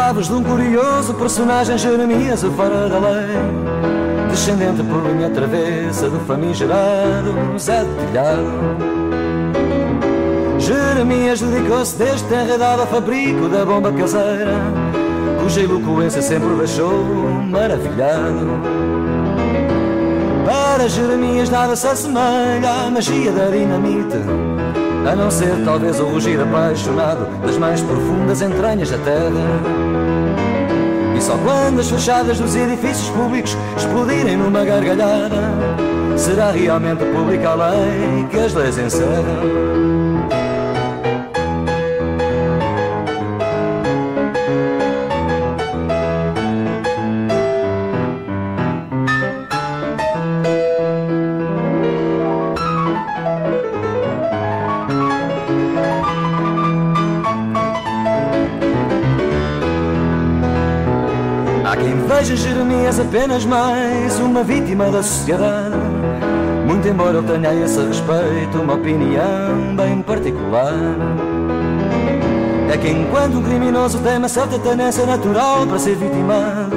palavras de um curioso personagem Jeremias, o fora da lei. Descendente por linha travessa do famigerado Zé de Telhado. Jeremias dedicou-se desde terra ao fabrico da bomba caseira Cuja eloquência sempre o deixou maravilhado. Para Jeremias nada se assemelha à magia da dinamite a não ser talvez o rugir apaixonado das mais profundas entranhas da terra. E só quando as fachadas dos edifícios públicos explodirem numa gargalhada, será realmente pública a lei que as leis encerram. Veja Jeremias apenas mais uma vítima da sociedade. Muito embora eu tenha a esse respeito uma opinião bem particular. É que enquanto um criminoso tem uma certa tendência natural para ser vitimado,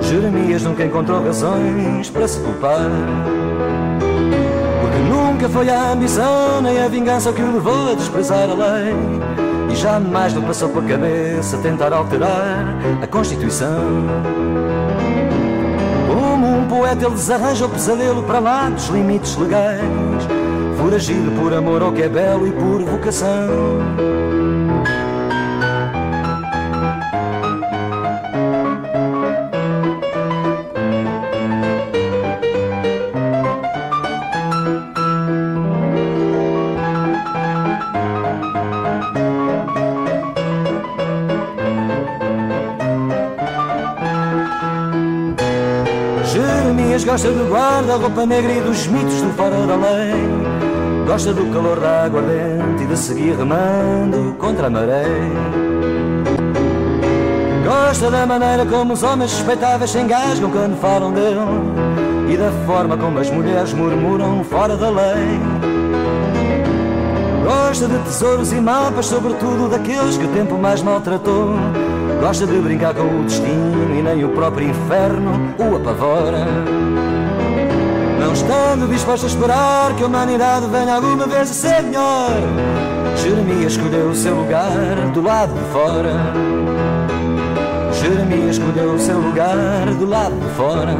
Jeremias nunca encontrou razões para se culpar. Porque nunca foi a ambição nem a vingança que o levou a desprezar a lei. E jamais não passou pela cabeça tentar alterar a Constituição. Como um poeta, ele desarranja o pesadelo para lá dos limites legais, foragido por amor ao que é belo e por vocação. Gosta do guarda-roupa negra e dos mitos do fora da lei. Gosta do calor da aguardente e de seguir remando contra a maré. Gosta da maneira como os homens respeitáveis se engasgam quando falam dele e da forma como as mulheres murmuram fora da lei. Gosta de tesouros e mapas, sobretudo daqueles que o tempo mais maltratou. Gosta de brincar com o destino e nem o próprio inferno o apavora. Não estando disposto a esperar que a humanidade venha alguma vez a ser melhor, Jeremias escolheu o seu lugar do lado de fora. Jeremias escolheu o seu lugar do lado de fora.